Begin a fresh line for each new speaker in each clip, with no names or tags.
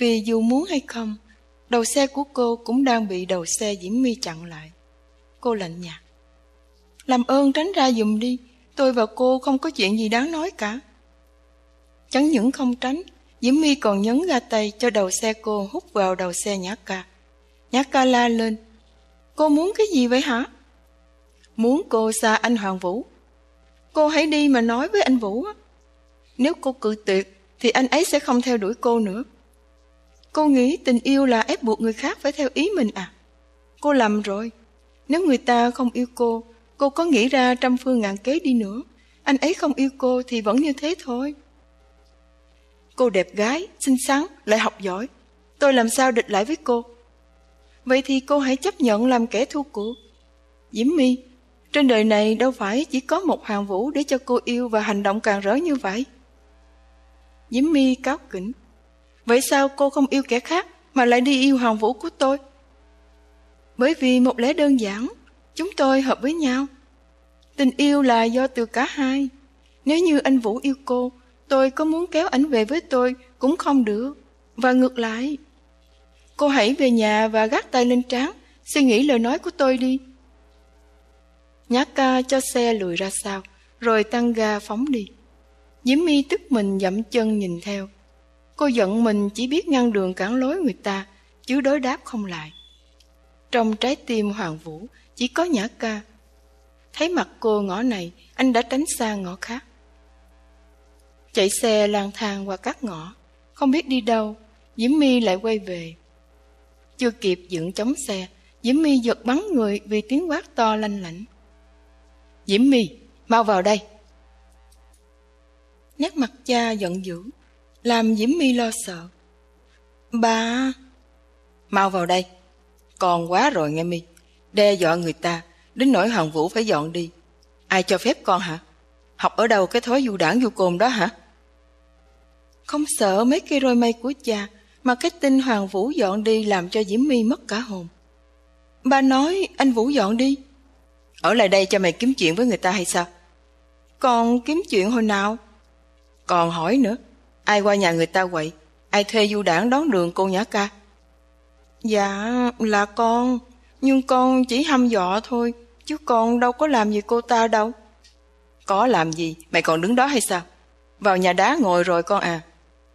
Vì dù muốn hay không, đầu xe của cô cũng đang bị đầu xe Diễm My chặn lại. Cô lạnh nhạt. Làm ơn tránh ra dùm đi, tôi và cô không có chuyện gì đáng nói cả. Chẳng những không tránh, Diễm My còn nhấn ga tay cho đầu xe cô hút vào đầu xe Nhã Ca. Nhã Ca la lên. Cô muốn cái gì vậy hả? Muốn cô xa anh Hoàng Vũ. Cô hãy đi mà nói với anh Vũ. Nếu cô cự tuyệt, thì anh ấy sẽ không theo đuổi cô nữa. Cô nghĩ tình yêu là ép buộc người khác phải theo ý mình à? Cô lầm rồi. Nếu người ta không yêu cô, cô có nghĩ ra trăm phương ngàn kế đi nữa. Anh ấy không yêu cô thì vẫn như thế thôi. Cô đẹp gái, xinh xắn, lại học giỏi. Tôi làm sao địch lại với cô? Vậy thì cô hãy chấp nhận làm kẻ thua cuộc. Diễm My, trên đời này đâu phải chỉ có một hoàng vũ để cho cô yêu và hành động càng rỡ như vậy. Diễm My cáo kỉnh. Vậy sao cô không yêu kẻ khác mà lại đi yêu hoàng vũ của tôi? Bởi vì một lẽ đơn giản, chúng tôi hợp với nhau. Tình yêu là do từ cả hai. Nếu như anh Vũ yêu cô, tôi có muốn kéo ảnh về với tôi cũng không được. Và ngược lại. Cô hãy về nhà và gác tay lên trán, suy nghĩ lời nói của tôi đi. Nhã ca cho xe lùi ra sau, rồi tăng ga phóng đi. Diễm My tức mình dậm chân nhìn theo. Cô giận mình chỉ biết ngăn đường cản lối người ta, chứ đối đáp không lại. Trong trái tim Hoàng Vũ chỉ có Nhã ca. Thấy mặt cô ngõ này, anh đã tránh xa ngõ khác. Chạy xe lang thang qua các ngõ, không biết đi đâu, Diễm My lại quay về. Chưa kịp dựng chống xe, Diễm My giật bắn người vì tiếng quát to lanh lảnh. Diễm My, mau vào đây. Nét mặt cha giận dữ, làm Diễm My lo sợ. Ba... Mau vào đây. Còn quá rồi nghe My. Đe dọa người ta, đến nỗi Hoàng Vũ phải dọn đi. Ai cho phép con hả? Học ở đâu cái thói du đảng du cồn đó hả? Không sợ mấy cây roi mây của cha, mà cái tin Hoàng Vũ dọn đi làm cho Diễm My mất cả hồn. Ba nói anh Vũ dọn đi. Ở lại đây cho mày kiếm chuyện với người ta hay sao? Còn kiếm chuyện hồi nào? Còn hỏi nữa, ai qua nhà người ta quậy? Ai thuê du đảng đón đường cô Nhã Ca? Dạ, là con. Nhưng con chỉ hăm dọ thôi, chứ con đâu có làm gì cô ta đâu. Có làm gì, mày còn đứng đó hay sao? Vào nhà đá ngồi rồi con à.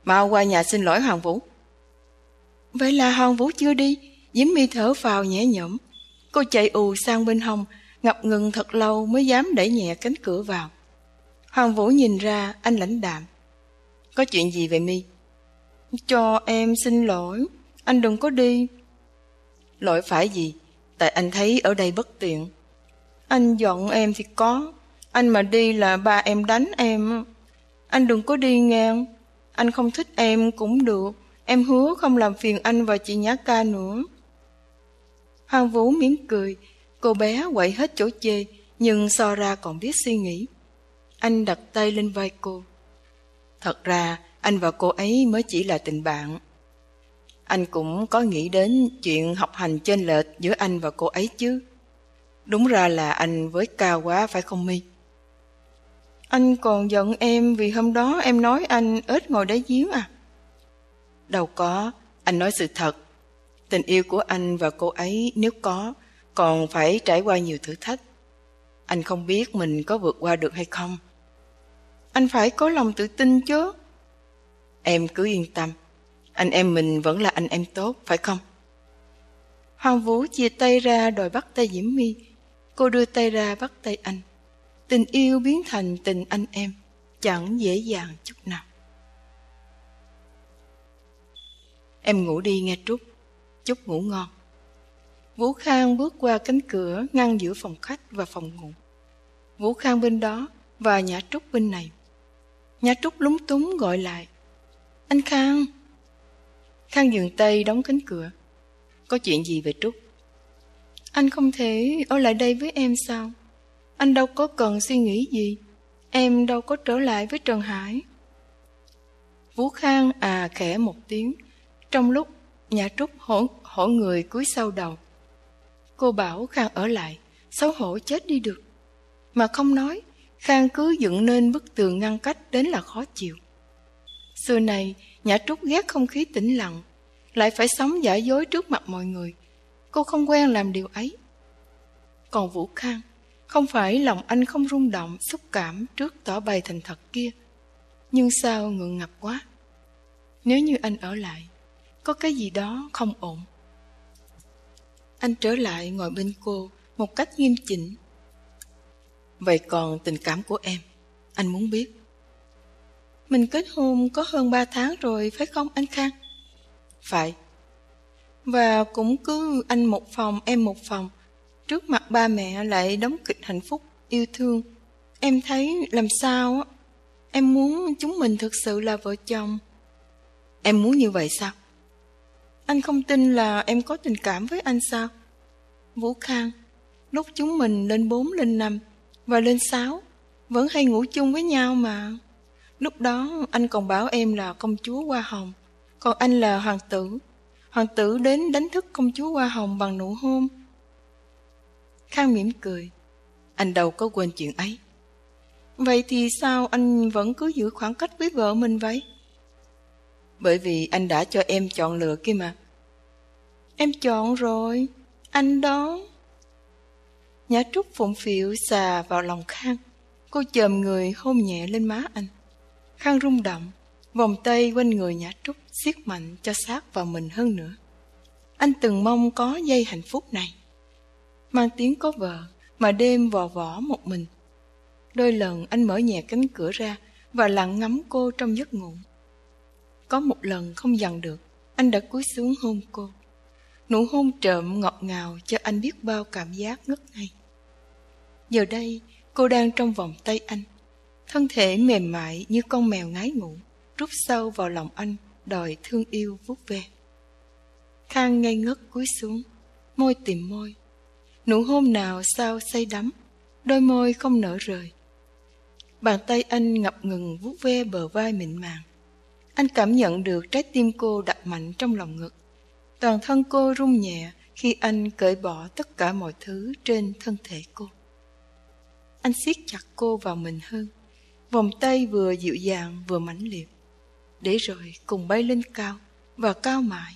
Mau qua nhà xin lỗi Hoàng Vũ. Vậy là Hoàng Vũ chưa đi, Diễm My thở vào nhẹ nhõm. Cô chạy ù sang bên hông, ngập ngừng thật lâu mới dám đẩy nhẹ cánh cửa vào. Hoàng Vũ nhìn ra, anh lãnh đạm. Có chuyện gì vậy mi Cho em xin lỗi, anh đừng có đi. Lỗi phải gì? Tại anh thấy ở đây bất tiện. Anh giận em thì có, anh mà đi là ba em đánh em. Anh đừng có đi ngang, anh không thích em cũng được. Em hứa không làm phiền anh và chị Nhã Ca nữa. Hoàng Vũ mỉm cười, cô bé quậy hết chỗ chê, nhưng so ra còn biết suy nghĩ. Anh đặt tay lên vai cô. Thật ra, anh và cô ấy mới chỉ là tình bạn. Anh cũng có nghĩ đến chuyện học hành trên lệch giữa anh và cô ấy chứ. Đúng ra là anh với cao quá phải không mi Anh còn giận em vì hôm đó em nói anh ếch ngồi đáy giếng à? Đâu có, anh nói sự thật. Tình yêu của anh và cô ấy nếu có, còn phải trải qua nhiều thử thách. Anh không biết mình có vượt qua được hay không. Anh phải có lòng tự tin chứ. Em cứ yên tâm, anh em mình vẫn là anh em tốt, phải không? Hoàng Vũ chia tay ra đòi bắt tay Diễm My. Cô đưa tay ra bắt tay anh. Tình yêu biến thành tình anh em, chẳng dễ dàng chút nào. Em ngủ đi nghe Trúc. Chúc ngủ ngon. Vũ Khang bước qua cánh cửa ngăn giữa phòng khách và phòng ngủ. Vũ Khang bên đó và Nhã Trúc bên này. Nhã Trúc lúng túng gọi lại. Anh Khang. Khang dừng tay đóng cánh cửa. Có chuyện gì về Trúc? Anh không thể ở lại đây với em sao? Anh đâu có cần suy nghĩ gì. Em đâu có trở lại với Trần Hải. Vũ Khang à khẽ một tiếng trong lúc nhà Trúc hổ, hổ người cúi sau đầu. Cô bảo Khang ở lại, xấu hổ chết đi được. Mà không nói, Khang cứ dựng nên bức tường ngăn cách đến là khó chịu. Xưa này, nhà Trúc ghét không khí tĩnh lặng, lại phải sống giả dối trước mặt mọi người. Cô không quen làm điều ấy. Còn Vũ Khang, không phải lòng anh không rung động, xúc cảm trước tỏ bày thành thật kia. Nhưng sao ngượng ngập quá. Nếu như anh ở lại, có cái gì đó không ổn. Anh trở lại ngồi bên cô một cách nghiêm chỉnh. Vậy còn tình cảm của em, anh muốn biết. Mình kết hôn có hơn 3 tháng rồi phải không anh Khang? Phải. Và cũng cứ anh một phòng, em một phòng. Trước mặt ba mẹ lại đóng kịch hạnh phúc, yêu thương. Em thấy làm sao á? Em muốn chúng mình thực sự là vợ chồng. Em muốn như vậy sao? Anh không tin là em có tình cảm với anh sao? Vũ Khang, lúc chúng mình lên 4 lên 5 và lên 6 vẫn hay ngủ chung với nhau mà. Lúc đó anh còn bảo em là công chúa Hoa Hồng, còn anh là hoàng tử. Hoàng tử đến đánh thức công chúa Hoa Hồng bằng nụ hôn. Khang mỉm cười. Anh đâu có quên chuyện ấy. Vậy thì sao anh vẫn cứ giữ khoảng cách với vợ mình vậy? Bởi vì anh đã cho em chọn lựa kia mà. Em chọn rồi, anh đó. Nhã Trúc phụng phịu xà vào lòng Khang. Cô chồm người hôn nhẹ lên má anh. Khang rung động, vòng tay quanh người Nhã Trúc siết mạnh cho sát vào mình hơn nữa. Anh từng mong có giây hạnh phúc này. Mang tiếng có vợ, mà đêm vò vỏ một mình. Đôi lần anh mở nhẹ cánh cửa ra và lặng ngắm cô trong giấc ngủ. Có một lần không dằn được, anh đã cúi xuống hôn cô. Nụ hôn trộm ngọt ngào cho anh biết bao cảm giác ngất ngây. Giờ đây, cô đang trong vòng tay anh. Thân thể mềm mại như con mèo ngái ngủ, rút sâu vào lòng anh, đòi thương yêu vuốt ve. Khang ngây ngất cúi xuống, môi tìm môi. Nụ hôn nào sao say đắm, đôi môi không nở rời. Bàn tay anh ngập ngừng vuốt ve bờ vai mịn màng. Anh cảm nhận được trái tim cô đập mạnh trong lòng ngực. Toàn thân cô rung nhẹ khi anh cởi bỏ tất cả mọi thứ trên thân thể cô. Anh siết chặt cô vào mình hơn. Vòng tay vừa dịu dàng vừa mãnh liệt. Để rồi cùng bay lên cao và cao mãi.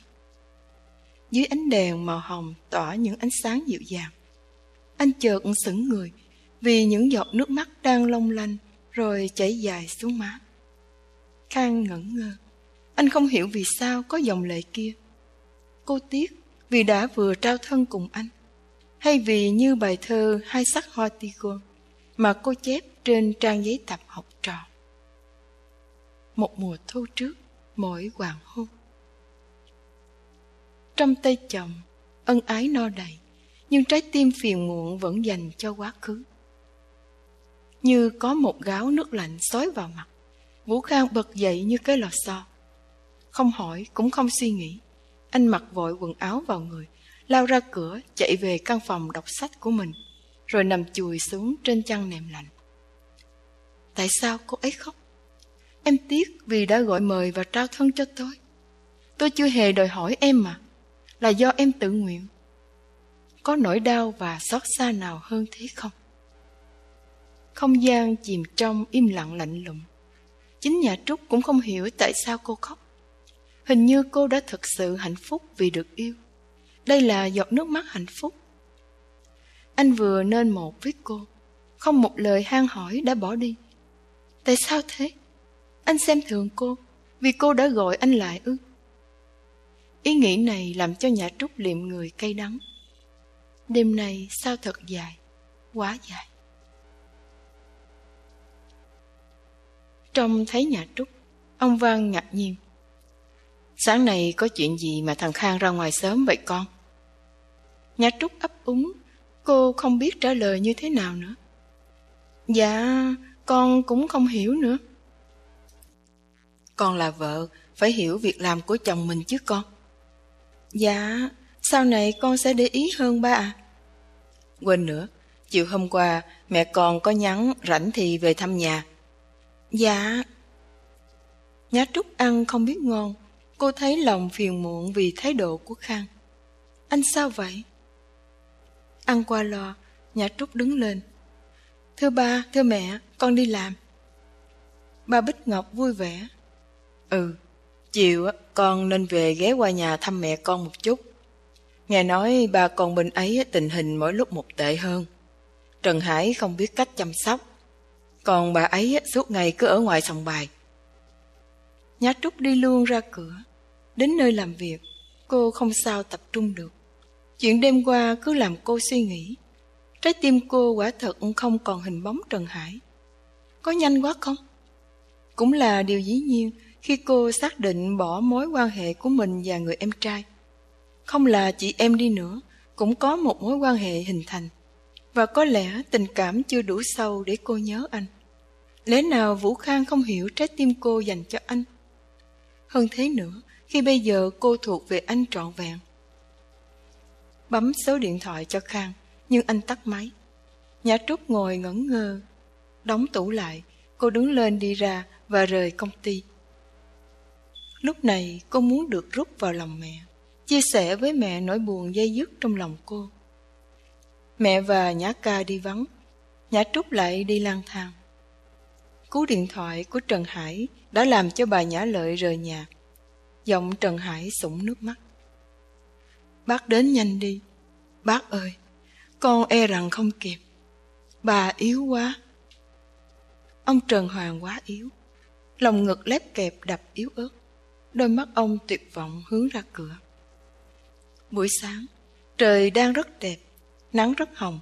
Dưới ánh đèn màu hồng tỏa những ánh sáng dịu dàng. Anh chợt sững người vì những giọt nước mắt đang long lanh rồi chảy dài xuống má. Khang ngẩn ngơ. Anh không hiểu vì sao có dòng lệ kia. Cô tiếc vì đã vừa trao thân cùng anh. Hay vì như bài thơ Hai sắc hoa tigon mà cô chép trên trang giấy tập học trò. Một mùa thu trước, mỗi hoàng hôn. Trong tay chồng, ân ái no đầy, nhưng trái tim phiền muộn vẫn dành cho quá khứ. Như có một gáo nước lạnh xói vào mặt, Vũ Khang bật dậy như cái lò xo. Không hỏi, cũng không suy nghĩ. Anh mặc vội quần áo vào người, lao ra cửa, chạy về căn phòng đọc sách của mình, rồi nằm chùi xuống trên chăn nệm lạnh. Tại sao cô ấy khóc? Em tiếc vì đã gọi mời và trao thân cho tôi. Tôi chưa hề đòi hỏi em mà, là do em tự nguyện. Có nỗi đau và xót xa nào hơn thế không? Không gian chìm trong im lặng lạnh lùng. Chính nhà Trúc cũng không hiểu tại sao cô khóc. Hình như cô đã thực sự hạnh phúc vì được yêu. Đây là giọt nước mắt hạnh phúc. Anh vừa nên một với cô, không một lời han hỏi đã bỏ đi. Tại sao thế? Anh xem thường cô, vì cô đã gọi anh lại ư? Ý nghĩ này làm cho nhà Trúc liệm người cay đắng. Đêm nay sao thật dài, quá dài. trong thấy nhà Trúc, ông Văn ngạc nhiên. Sáng nay có chuyện gì mà thằng Khang ra ngoài sớm vậy con? Nhà Trúc ấp úng, cô không biết trả lời như thế nào nữa. Dạ, con cũng không hiểu nữa. Con là vợ, phải hiểu việc làm của chồng mình chứ con. Dạ, sau này con sẽ để ý hơn ba à. Quên nữa, chiều hôm qua mẹ con có nhắn rảnh thì về thăm nhà. Dạ. Nhá Trúc ăn không biết ngon, cô thấy lòng phiền muộn vì thái độ của Khang. Anh sao vậy? Ăn qua lò nhà Trúc đứng lên. Thưa ba, thưa mẹ, con đi làm. Ba Bích Ngọc vui vẻ. Ừ, Chiều con nên về ghé qua nhà thăm mẹ con một chút. Nghe nói ba con bên ấy tình hình mỗi lúc một tệ hơn. Trần Hải không biết cách chăm sóc. Còn bà ấy suốt ngày cứ ở ngoài sòng bài. Nhã Trúc đi luôn ra cửa. Đến nơi làm việc, cô không sao tập trung được. Chuyện đêm qua cứ làm cô suy nghĩ. Trái tim cô quả thật không còn hình bóng Trần Hải. Có nhanh quá không? Cũng là điều dĩ nhiên khi cô xác định bỏ mối quan hệ của mình và người em trai. Không là chị em đi nữa, cũng có một mối quan hệ hình thành. Và có lẽ tình cảm chưa đủ sâu để cô nhớ anh. Lẽ nào Vũ Khang không hiểu trái tim cô dành cho anh? Hơn thế nữa, khi bây giờ cô thuộc về anh trọn vẹn. Bấm số điện thoại cho Khang, nhưng anh tắt máy. Nhã Trúc ngồi ngẩn ngơ, đóng tủ lại, cô đứng lên đi ra và rời công ty. Lúc này cô muốn được rút vào lòng mẹ, chia sẻ với mẹ nỗi buồn dây dứt trong lòng cô. Mẹ và Nhã Ca đi vắng, Nhã Trúc lại đi lang thang. Cú điện thoại của Trần Hải đã làm cho bà Nhã Lợi rời nhà. Giọng Trần Hải sũng nước mắt. Bác đến nhanh đi. Bác ơi, con e rằng không kịp. Bà yếu quá. Ông Trần Hoàng quá yếu. Lòng ngực lép kẹp đập yếu ớt. Đôi mắt ông tuyệt vọng hướng ra cửa. Buổi sáng, trời đang rất đẹp, nắng rất hồng.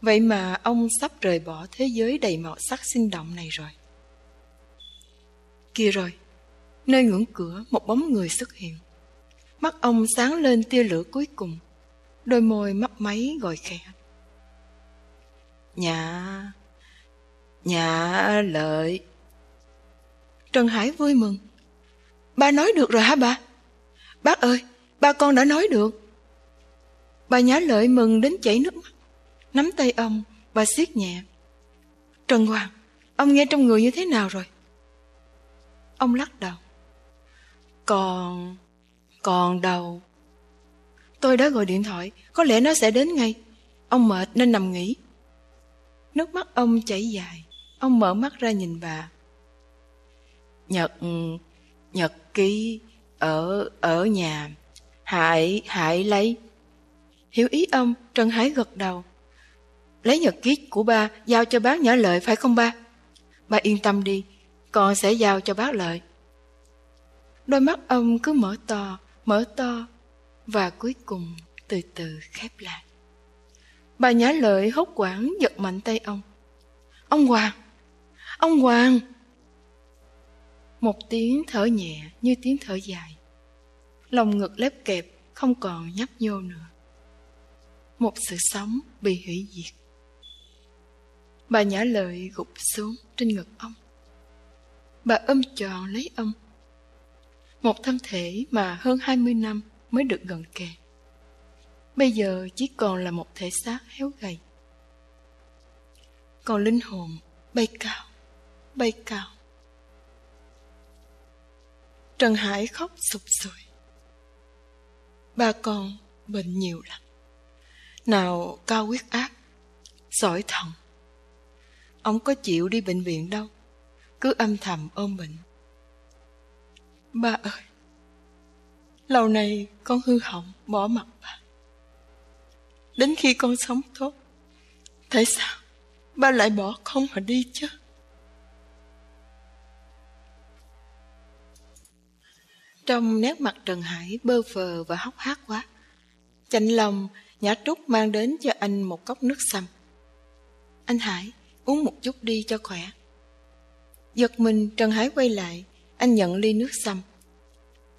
Vậy mà ông sắp rời bỏ thế giới đầy màu sắc sinh động này rồi. Kia rồi, nơi ngưỡng cửa một bóng người xuất hiện. Mắt ông sáng lên tia lửa cuối cùng, đôi môi mấp máy gọi khẽ. Nhà... Nhà lợi... Trần Hải vui mừng. Ba nói được rồi hả ba? Bác ơi, ba con đã nói được. Bà nhã lợi mừng đến chảy nước mắt. Nắm tay ông, bà siết nhẹ. Trần Hoàng, ông nghe trong người như thế nào rồi? Ông lắc đầu. Còn... còn đầu. Tôi đã gọi điện thoại, có lẽ nó sẽ đến ngay. Ông mệt nên nằm nghỉ. Nước mắt ông chảy dài, ông mở mắt ra nhìn bà. Nhật... Nhật ký ở ở nhà. Hải, Hải lấy. Hiểu ý ông, Trần Hải gật đầu. Lấy nhật ký của ba giao cho bác nhỏ lợi phải không ba? Ba yên tâm đi, con sẽ giao cho bác lợi. Đôi mắt ông cứ mở to, mở to và cuối cùng từ từ khép lại. Bà nhã lợi hốt quảng giật mạnh tay ông. Ông Hoàng! Ông Hoàng! Một tiếng thở nhẹ như tiếng thở dài. Lòng ngực lép kẹp không còn nhấp nhô nữa. Một sự sống bị hủy diệt. Bà nhã lợi gục xuống trên ngực ông. Bà ôm tròn lấy ông. Một thân thể mà hơn 20 năm mới được gần kề. Bây giờ chỉ còn là một thể xác héo gầy. Còn linh hồn bay cao, bay cao. Trần Hải khóc sụp sùi. Ba con bệnh nhiều lắm. Nào cao huyết áp, sỏi thận. Ông có chịu đi bệnh viện đâu, cứ âm thầm ôm bệnh. Ba ơi, lâu nay con hư hỏng bỏ mặt ba. Đến khi con sống tốt, tại sao ba lại bỏ con mà đi chứ? Trong nét mặt Trần Hải bơ phờ và hốc hác quá. Chạnh lòng, Nhã Trúc mang đến cho anh một cốc nước sâm. Anh Hải, uống một chút đi cho khỏe. Giật mình, Trần Hải quay lại, anh nhận ly nước xong.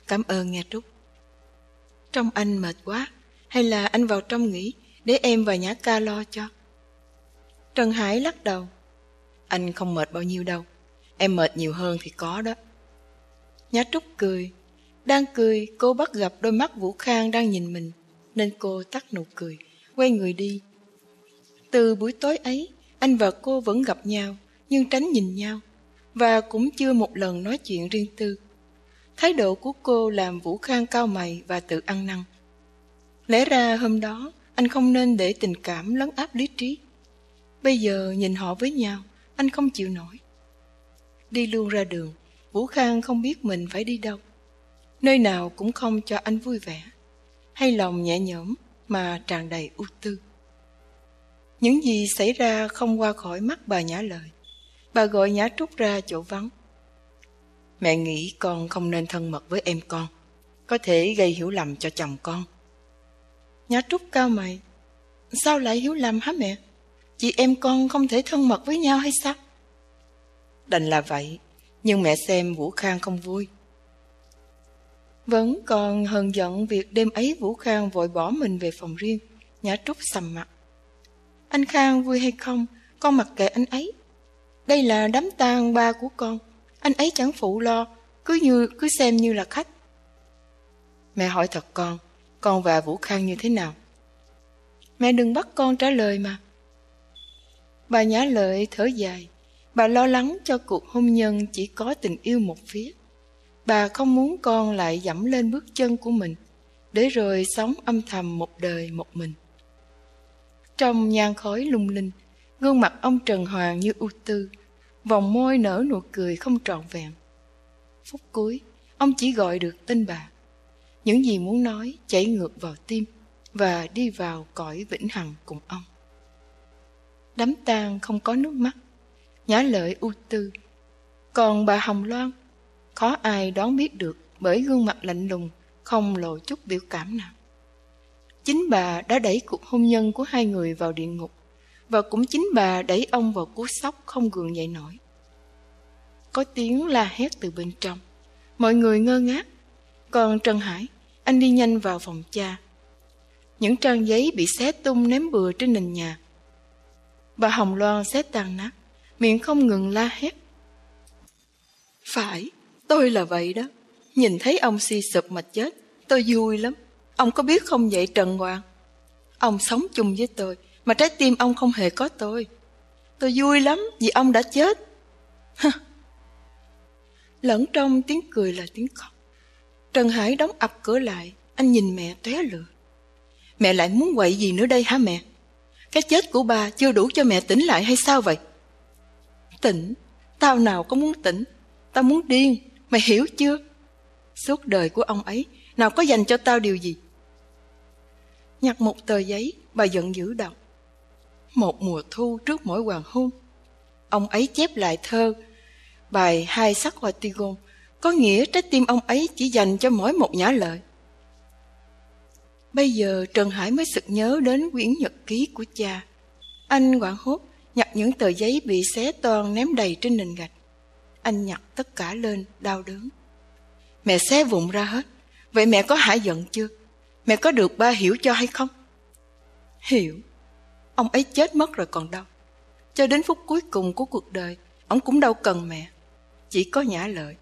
Cảm ơn Nhã Trúc. Trong anh mệt quá, hay là anh vào trong nghỉ để em và Nhã ca lo cho? Trần Hải lắc đầu. Anh không mệt bao nhiêu đâu, em mệt nhiều hơn thì có đó. Nhã Trúc cười, đang cười, cô bắt gặp đôi mắt Vũ Khang đang nhìn mình, nên cô tắt nụ cười, quay người đi. Từ buổi tối ấy, anh và cô vẫn gặp nhau, nhưng tránh nhìn nhau, và cũng chưa một lần nói chuyện riêng tư. Thái độ của cô làm Vũ Khang cao mày và tự ăn năn. Lẽ ra hôm đó, anh không nên để tình cảm lấn áp lý trí. Bây giờ nhìn họ với nhau, anh không chịu nổi. Đi luôn ra đường, Vũ Khang không biết mình phải đi đâu. nơi nào cũng không cho anh vui vẻ, hay lòng nhẹ nhõm mà tràn đầy ưu tư. Những gì xảy ra không qua khỏi mắt bà Nhã lời. Bà gọi Nhã Trúc ra chỗ vắng. Mẹ nghĩ con không nên thân mật với em con, có thể gây hiểu lầm cho chồng con. Nhã Trúc cao mày, sao lại hiểu lầm hả mẹ? Chị em con không thể thân mật với nhau hay sao? Đành là vậy, nhưng mẹ xem Vũ Khang không vui. Vẫn còn hờn giận việc đêm ấy Vũ Khang vội bỏ mình về phòng riêng, Nhã Trúc sầm mặt. Anh Khang vui hay không, con mặc kệ anh ấy. Đây là đám tang ba của con, anh ấy chẳng phụ lo, cứ như cứ xem như là khách. Mẹ hỏi thật con, con và Vũ Khang như thế nào? Mẹ đừng bắt con trả lời mà. Bà Nhã Lợi thở dài, bà lo lắng cho cuộc hôn nhân chỉ có tình yêu một phía. Bà không muốn con lại dẫm lên bước chân của mình, để rồi sống âm thầm một đời một mình. Trong nhang khói lung linh, gương mặt ông Trần Hoàng như ưu tư, vòng môi nở nụ cười không trọn vẹn. Phút cuối, ông chỉ gọi được tên bà. Những gì muốn nói chảy ngược vào tim và đi vào cõi vĩnh hằng cùng ông. Đám tang không có nước mắt, nhã lợi ưu tư. Còn bà Hồng Loan, khó ai đoán biết được bởi gương mặt lạnh lùng, không lộ chút biểu cảm nào. Chính bà đã đẩy cuộc hôn nhân của hai người vào địa ngục và cũng chính bà đẩy ông vào cú sốc không gượng dậy nổi. Có tiếng la hét từ bên trong. Mọi người ngơ ngác. Còn Trần Hải, anh đi nhanh vào phòng cha. Những trang giấy bị xé tung ném bừa trên nền nhà. Bà Hồng Loan xé tàn nát, miệng không ngừng la hét. Phải, tôi là vậy đó. Nhìn thấy ông suy sụp mà chết, tôi vui lắm. Ông có biết không vậy Trần Hoàng? Ông sống chung với tôi, mà trái tim ông không hề có tôi. Tôi vui lắm vì ông đã chết. Lẫn trong tiếng cười là tiếng khóc. Trần Hải đóng ập cửa lại, anh nhìn mẹ tóe lửa. Mẹ lại muốn quậy gì nữa đây hả mẹ? Cái chết của bà chưa đủ cho mẹ tỉnh lại hay sao vậy? Tỉnh? Tao nào có muốn tỉnh? Tao muốn điên, mày hiểu chưa? Suốt đời của ông ấy, nào có dành cho tao điều gì? Nhặt một tờ giấy, bà giận dữ đọc. Một mùa thu trước mỗi hoàng hôn. Ông ấy chép lại thơ, bài hai sắc hoa tigon, có nghĩa trái tim ông ấy chỉ dành cho mỗi một nhã lợi. Bây giờ Trần Hải mới sực nhớ đến quyển nhật ký của cha. Anh hoảng hốt nhặt những tờ giấy bị xé toan ném đầy trên nền gạch. Anh nhặt tất cả lên, đau đớn. Mẹ xé vụn ra hết. Vậy mẹ có hả giận chưa? Mẹ có được ba hiểu cho hay không? Hiểu. Ông ấy chết mất rồi còn đâu. Cho đến phút cuối cùng của cuộc đời, ông cũng đâu cần mẹ. Chỉ có nhã lợi.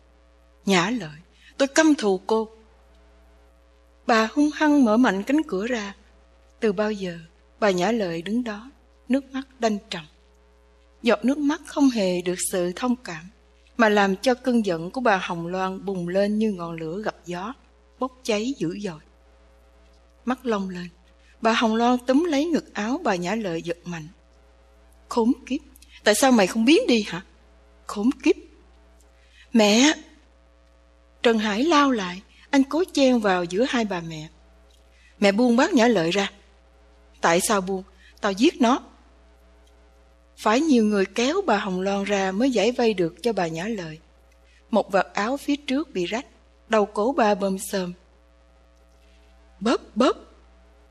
Nhã lợi, tôi căm thù cô. Bà hung hăng mở mạnh cánh cửa ra. Từ bao giờ, bà nhã lợi đứng đó, nước mắt đanh trầm. Giọt nước mắt không hề được sự thông cảm, mà làm cho cơn giận của bà Hồng Loan bùng lên như ngọn lửa gặp gió, bốc cháy dữ dội. Mắt lông lên, bà Hồng Loan túm lấy ngực áo bà Nhã Lợi giật mạnh. Khốn kiếp, tại sao mày không biến đi hả? Khốn kiếp. Mẹ! Trần Hải lao lại, anh cố chen vào giữa hai bà mẹ. Mẹ buông bác Nhã Lợi ra. Tại sao buông? Tao giết nó. Phải nhiều người kéo bà Hồng Loan ra mới giải vây được cho bà Nhã Lợi. Một vật áo phía trước bị rách, đầu cổ bà bơm sơm. Bóp bóp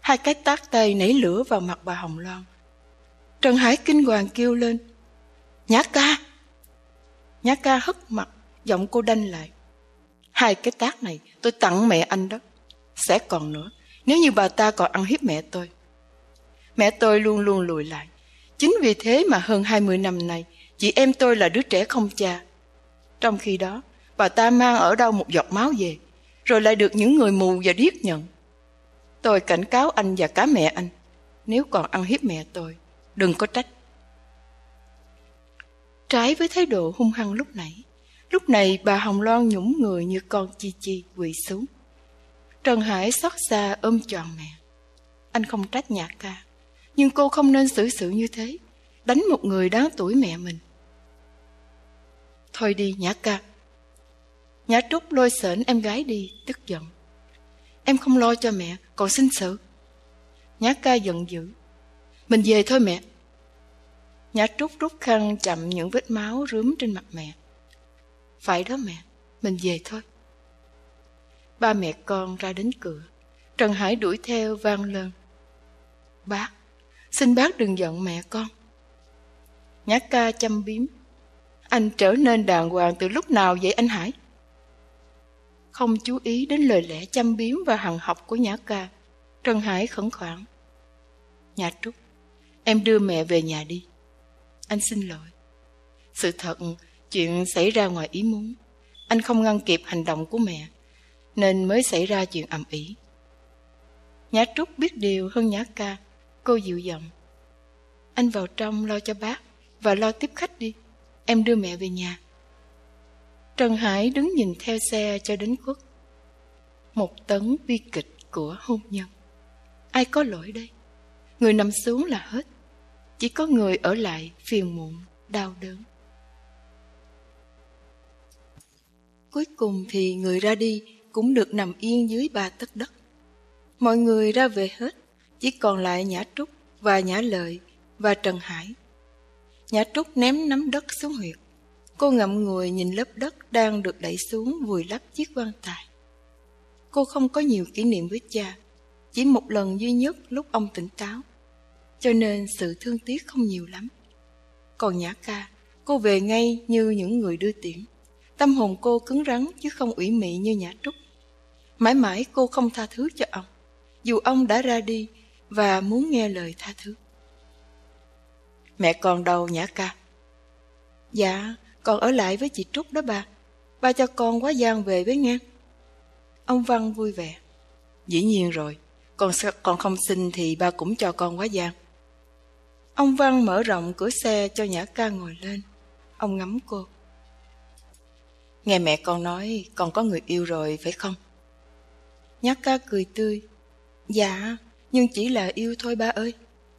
Hai cái tác tay nảy lửa vào mặt bà Hồng Loan. Trần Hải kinh hoàng kêu lên, Nhã ca! Nhã ca hất mặt, Giọng cô đanh lại. Hai cái tác này tôi tặng mẹ anh đó, Sẽ còn nữa. Nếu như bà ta còn ăn hiếp mẹ tôi. Mẹ tôi luôn luôn lùi lại. Chính vì thế mà hơn 20 năm nay, Chị em tôi là đứa trẻ không cha. Trong khi đó, Bà ta mang ở đâu một giọt máu về, Rồi lại được những người mù và điếc nhận. Tôi cảnh cáo anh và cả mẹ anh, nếu còn ăn hiếp mẹ tôi, đừng có trách. Trái với thái độ hung hăng lúc nãy, lúc này bà Hồng Loan nhũng người như con chi chi quỳ xuống. Trần Hải xót xa ôm tròn mẹ. Anh không trách nhạc ca, nhưng cô không nên xử sự như thế, đánh một người đáng tuổi mẹ mình. Thôi đi nhã ca. Nhã Trúc lôi sển em gái đi, tức giận. Em không lo cho mẹ, còn xin sự. Nhã ca giận dữ. Mình về thôi mẹ. Nhã Trúc rút khăn chậm những vết máu rướm trên mặt mẹ. Phải đó mẹ, mình về thôi. Ba mẹ con ra đến cửa. Trần Hải đuổi theo vang lên. Bác, xin bác đừng giận mẹ con. Nhã ca chăm biếm. Anh trở nên đàng hoàng từ lúc nào vậy anh Hải? Không chú ý đến lời lẽ chăm biếm và hằng học của Nhã ca. Trần Hải khẩn khoản. Nhã Trúc, em đưa mẹ về nhà đi. Anh xin lỗi. Sự thật, chuyện xảy ra ngoài ý muốn. Anh không ngăn kịp hành động của mẹ, nên mới xảy ra chuyện ầm ĩ. Nhã Trúc biết điều hơn Nhã Ca, cô dịu giọng. Anh vào trong lo cho bác và lo tiếp khách đi. Em đưa mẹ về nhà. Trần Hải đứng nhìn theo xe cho đến khuất. Một tấn bi kịch của hôn nhân. Ai có lỗi đây? Người nằm xuống là hết. Chỉ có người ở lại phiền muộn, đau đớn. Cuối cùng thì người ra đi cũng được nằm yên dưới ba tấc đất. Mọi người ra về hết, chỉ còn lại Nhã Trúc và Nhã Lợi và Trần Hải. Nhã Trúc ném nắm đất xuống huyệt. Cô ngậm ngùi nhìn lớp đất đang được đẩy xuống vùi lấp chiếc quan tài. Cô không có nhiều kỷ niệm với cha, chỉ một lần duy nhất lúc ông tỉnh táo. Cho nên sự thương tiếc không nhiều lắm. Còn Nhã Ca, cô về ngay như những người đưa tiễn. Tâm hồn cô cứng rắn chứ không ủy mị như Nhã Trúc. Mãi mãi cô không tha thứ cho ông, dù ông đã ra đi và muốn nghe lời tha thứ. Mẹ còn đâu Nhã Ca? Dạ, còn ở lại với chị Trúc đó bà. Ba cho con quá gian về với nghe. Ông Văn vui vẻ. Dĩ nhiên rồi, con con không xin thì ba cũng cho con quá gian. Ông Văn mở rộng cửa xe cho Nhã Ca ngồi lên. Ông ngắm cô. Nghe mẹ con nói con có người yêu rồi phải không? Nhã Ca cười tươi. Dạ, nhưng chỉ là yêu thôi ba ơi.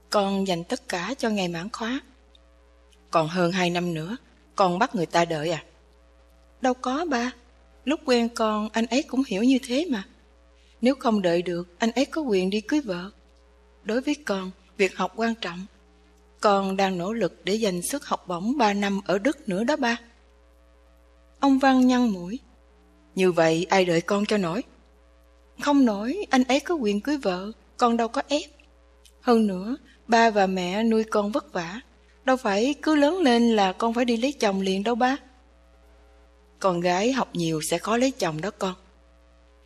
Con dành tất cả cho ngày mãn khóa. Còn hơn hai năm nữa, con bắt người ta đợi à? Đâu có ba. Lúc quen con, anh ấy cũng hiểu như thế mà. Nếu không đợi được, anh ấy có quyền đi cưới vợ. Đối với con, việc học quan trọng. Con đang nỗ lực để giành suất học bổng 3 năm ở Đức nữa đó ba. Ông Văn nhăn mũi. Như vậy ai đợi con cho nổi? Không nổi, anh ấy có quyền cưới vợ, con đâu có ép. Hơn nữa, ba và mẹ nuôi con vất vả. Đâu phải cứ lớn lên là con phải đi lấy chồng liền đâu ba. Con gái học nhiều sẽ khó lấy chồng đó con.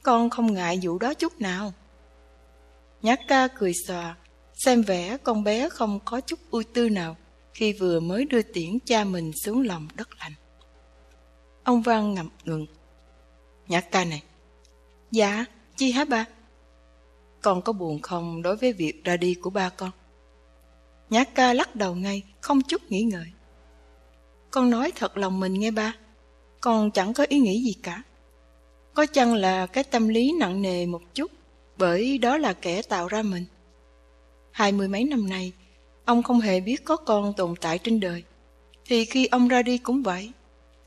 Con không ngại vụ đó chút nào. Nhát ca cười xòa, xem vẻ con bé không có chút ưu tư nào khi vừa mới đưa tiễn cha mình xuống lòng đất lạnh. Ông Văn ngậm ngừng. Nhạc ca này. Dạ, chi hả ba? Con có buồn không đối với việc ra đi của ba con? Nhã ca lắc đầu ngay, không chút nghĩ ngợi. Con nói thật lòng mình nghe ba, con chẳng có ý nghĩ gì cả. Có chăng là cái tâm lý nặng nề một chút, bởi đó là kẻ tạo ra mình. Hai mươi mấy năm nay, ông không hề biết có con tồn tại trên đời. Thì khi ông ra đi cũng vậy.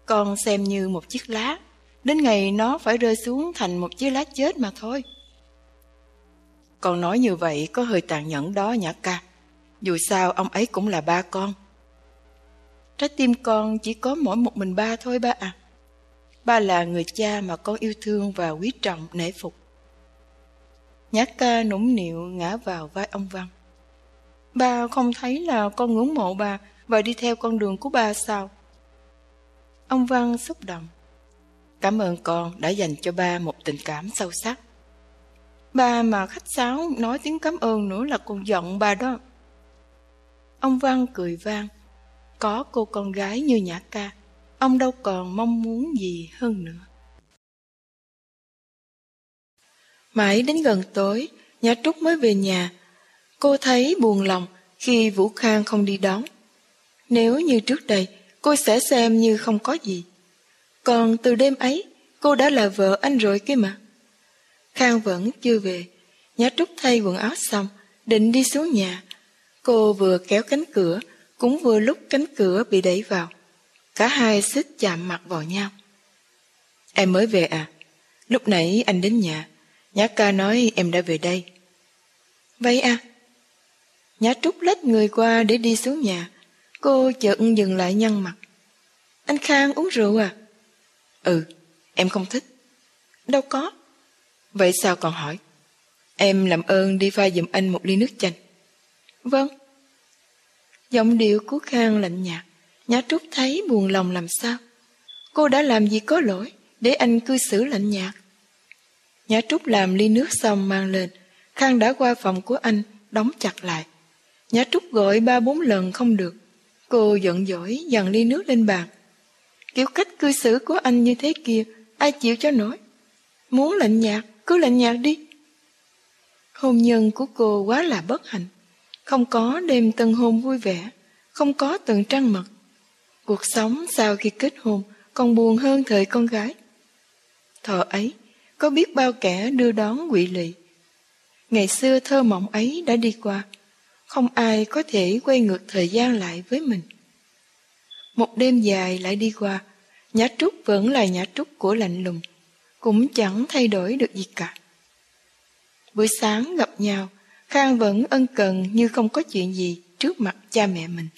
Con xem như một chiếc lá, đến ngày nó phải rơi xuống thành một chiếc lá chết mà thôi. Con nói như vậy có hơi tàn nhẫn đó nhã ca. Dù sao, ông ấy cũng là ba con. Trái tim con chỉ có mỗi một mình ba thôi, ba à. Ba là người cha mà con yêu thương và quý trọng, nể phục. Nhã ca nũng nịu ngã vào vai ông Văn. Ba không thấy là con ngưỡng mộ bà và đi theo con đường của ba sao? Ông Văn xúc động. Cảm ơn con đã dành cho ba một tình cảm sâu sắc. Ba mà khách sáo nói tiếng cảm ơn nữa là con giận ba đó. Ông Văn cười vang. Có cô con gái như Nhã Ca, ông đâu còn mong muốn gì hơn nữa. Mãi đến gần tối, Nhã Trúc mới về nhà. Cô thấy buồn lòng khi Vũ Khang không đi đón. Nếu như trước đây, cô sẽ xem như không có gì. Còn từ đêm ấy, cô đã là vợ anh rồi kia mà. Khang vẫn chưa về. Nhã Trúc thay quần áo xong, định đi xuống nhà. Cô vừa kéo cánh cửa, cũng vừa lúc cánh cửa bị đẩy vào. Cả hai xích chạm mặt vào nhau. Em mới về à? Lúc nãy anh đến nhà, Nhã ca nói em đã về đây. Vậy à? Nhã Trúc lách người qua để đi xuống nhà. Cô chợt dừng lại nhăn mặt. Anh Khang uống rượu à? Ừ, em không thích. Đâu có. Vậy sao còn hỏi? Em làm ơn đi pha giùm anh một ly nước chanh. Vâng. Giọng điệu của Khang lạnh nhạt. Nhã Trúc thấy buồn lòng làm sao. Cô đã làm gì có lỗi để anh cư xử lạnh nhạt. Nhã Trúc làm ly nước xong mang lên. Khang đã qua phòng của anh, đóng chặt lại. Nhã Trúc gọi ba bốn lần không được. Cô giận dỗi dằn ly nước lên bàn. Kiểu cách cư xử của anh như thế kia, ai chịu cho nổi. Muốn lạnh nhạt, cứ lạnh nhạt đi. Hôn nhân của cô quá là bất hạnh. Không có đêm tân hôn vui vẻ, không có từng trăng mật. Cuộc sống sau khi kết hôn còn buồn hơn thời con gái. Thọ ấy, có biết bao kẻ đưa đón quỷ lị. Ngày xưa thơ mộng ấy đã đi qua, không ai có thể quay ngược thời gian lại với mình. Một đêm dài lại đi qua, Nhã Trúc vẫn là Nhã Trúc của lạnh lùng, cũng chẳng thay đổi được gì cả. Buổi sáng gặp nhau, Khang vẫn ân cần như không có chuyện gì trước mặt cha mẹ mình.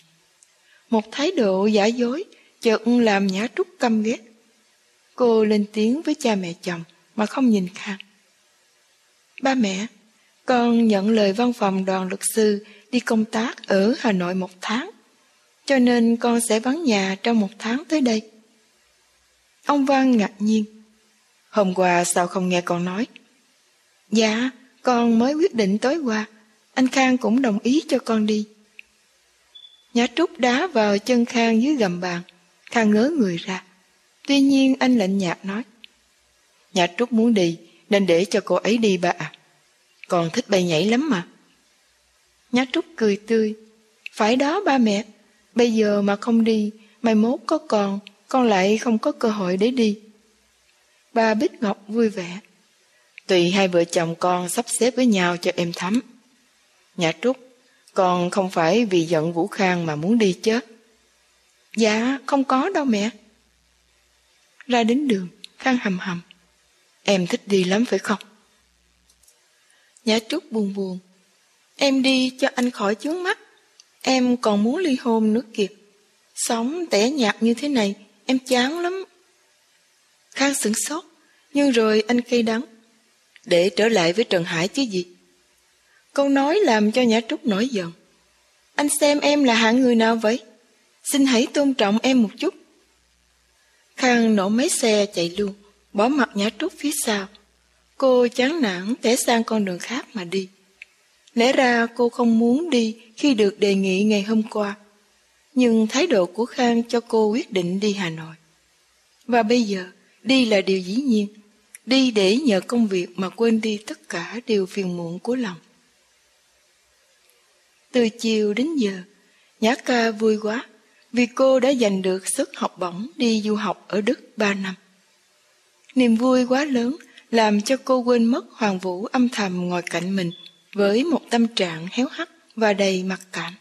Một thái độ giả dối chợt làm Nhã Trúc căm ghét. Cô lên tiếng với cha mẹ chồng mà không nhìn Khang. Ba mẹ, con nhận lời văn phòng đoàn luật sư đi công tác ở Hà Nội một tháng, cho nên con sẽ vắng nhà trong một tháng tới đây. Ông Văn ngạc nhiên. Hôm qua sao không nghe con nói? Dạ, con mới quyết định tối qua, anh Khang cũng đồng ý cho con đi. Nhã Trúc đá vào chân Khang dưới gầm bàn, Khang ngớ người ra. Tuy nhiên anh lạnh nhạt nói. Nhã Trúc muốn đi, nên để cho cô ấy đi bà ạ. Con thích bay nhảy lắm mà. Nhã Trúc cười tươi. Phải đó ba mẹ, bây giờ mà không đi, mai mốt có con, con lại không có cơ hội để đi. bà Bích Ngọc vui vẻ. Tùy hai vợ chồng con sắp xếp với nhau cho em thắm. nhà Trúc, con không phải vì giận Vũ Khang mà muốn đi chứ. Dạ, không có đâu mẹ. Ra đến đường, Khang hầm hầm. Em thích đi lắm phải không? Nhã Trúc buồn buồn. Em đi cho anh khỏi chướng mắt. Em còn muốn ly hôn nữa kìa. Sống tẻ nhạt như thế này, em chán lắm. Khang sửng sốt, nhưng rồi anh cây đắng. Để trở lại với Trần Hải chứ gì. Câu nói làm cho Nhã Trúc nổi giận. Anh xem em là hạng người nào vậy? Xin hãy tôn trọng em một chút. Khang nổ máy xe chạy luôn, bỏ mặt Nhã Trúc phía sau. Cô chán nản té sang con đường khác mà đi. Lẽ ra cô không muốn đi khi được đề nghị ngày hôm qua. Nhưng thái độ của Khang cho cô quyết định đi Hà Nội. Và bây giờ, đi là điều dĩ nhiên. Đi để nhờ công việc mà quên đi tất cả điều phiền muộn của lòng. Từ chiều đến giờ, Nhã ca vui quá vì cô đã giành được suất học bổng đi du học ở Đức 3 năm. Niềm vui quá lớn làm cho cô quên mất Hoàng Vũ âm thầm ngồi cạnh mình với một tâm trạng héo hắt và đầy mặc cảm.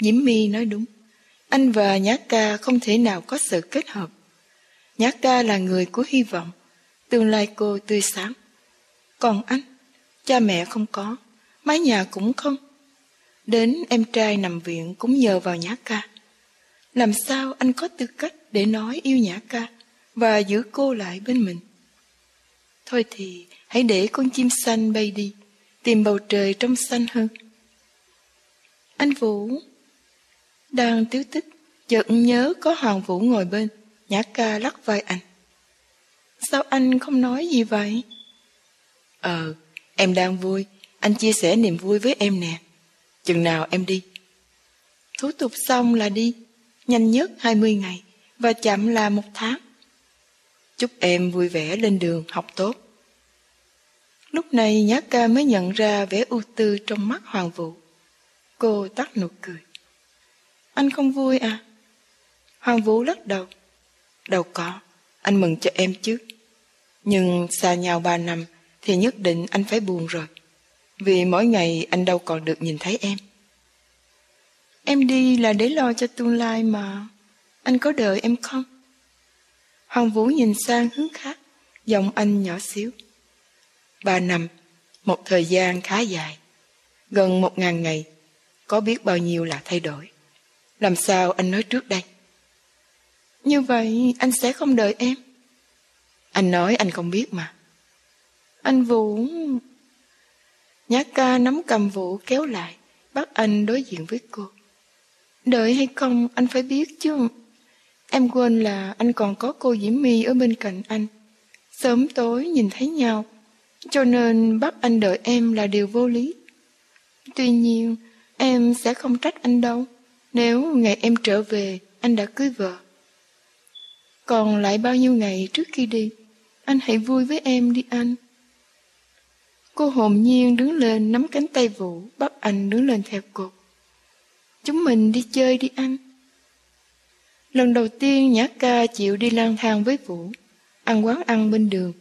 diễm my nói đúng, anh và Nhã ca không thể nào có sự kết hợp. Nhã ca là người của hy vọng, tương lai cô tươi sáng. Còn anh, cha mẹ không có, mái nhà cũng không. Đến em trai nằm viện cũng nhờ vào Nhã ca. Làm sao anh có tư cách để nói yêu Nhã ca và giữ cô lại bên mình? Thôi thì hãy để con chim xanh bay đi, tìm bầu trời trong xanh hơn. Anh Vũ đang tiếu tích, chợt nhớ có Hoàng Vũ ngồi bên, Nhã ca lắc vai anh. Sao anh không nói gì vậy? Ờ, em đang vui, anh chia sẻ niềm vui với em nè. Chừng nào em đi? Thủ tục xong là đi, nhanh nhất 20 ngày và chậm là một tháng. Chúc em vui vẻ lên đường học tốt. Lúc này Nhã ca mới nhận ra vẻ ưu tư trong mắt Hoàng Vũ. Cô tắt nụ cười. Anh không vui à? Hoàng Vũ lắc đầu. Đâu có, anh mừng cho em chứ. Nhưng xa nhau ba năm thì nhất định anh phải buồn rồi. Vì mỗi ngày anh đâu còn được nhìn thấy em. Em đi là để lo cho tương lai mà. Anh có đợi em không? Hoàng Vũ nhìn sang hướng khác, giọng anh nhỏ xíu. Ba năm, một thời gian khá dài, gần một ngàn ngày, có biết bao nhiêu là thay đổi. Làm sao anh nói trước đây? Như vậy anh sẽ không đợi em. Anh nói anh không biết mà. Anh Vũ... Nhã ca nắm cầm Vũ kéo lại, bắt anh đối diện với cô. Đợi hay không anh phải biết chứ. Em quên là anh còn có cô Diễm My ở bên cạnh anh. Sớm tối nhìn thấy nhau, cho nên bắt anh đợi em là điều vô lý. Tuy nhiên, em sẽ không trách anh đâu, nếu ngày em trở về, anh đã cưới vợ. Còn lại bao nhiêu ngày trước khi đi, anh hãy vui với em đi anh. Cô hồn nhiên đứng lên nắm cánh tay Vũ, bắt anh đứng lên theo cột. Chúng mình đi chơi đi anh. Lần đầu tiên Nhã ca chịu đi lang thang với Vũ, ăn quán ăn bên đường.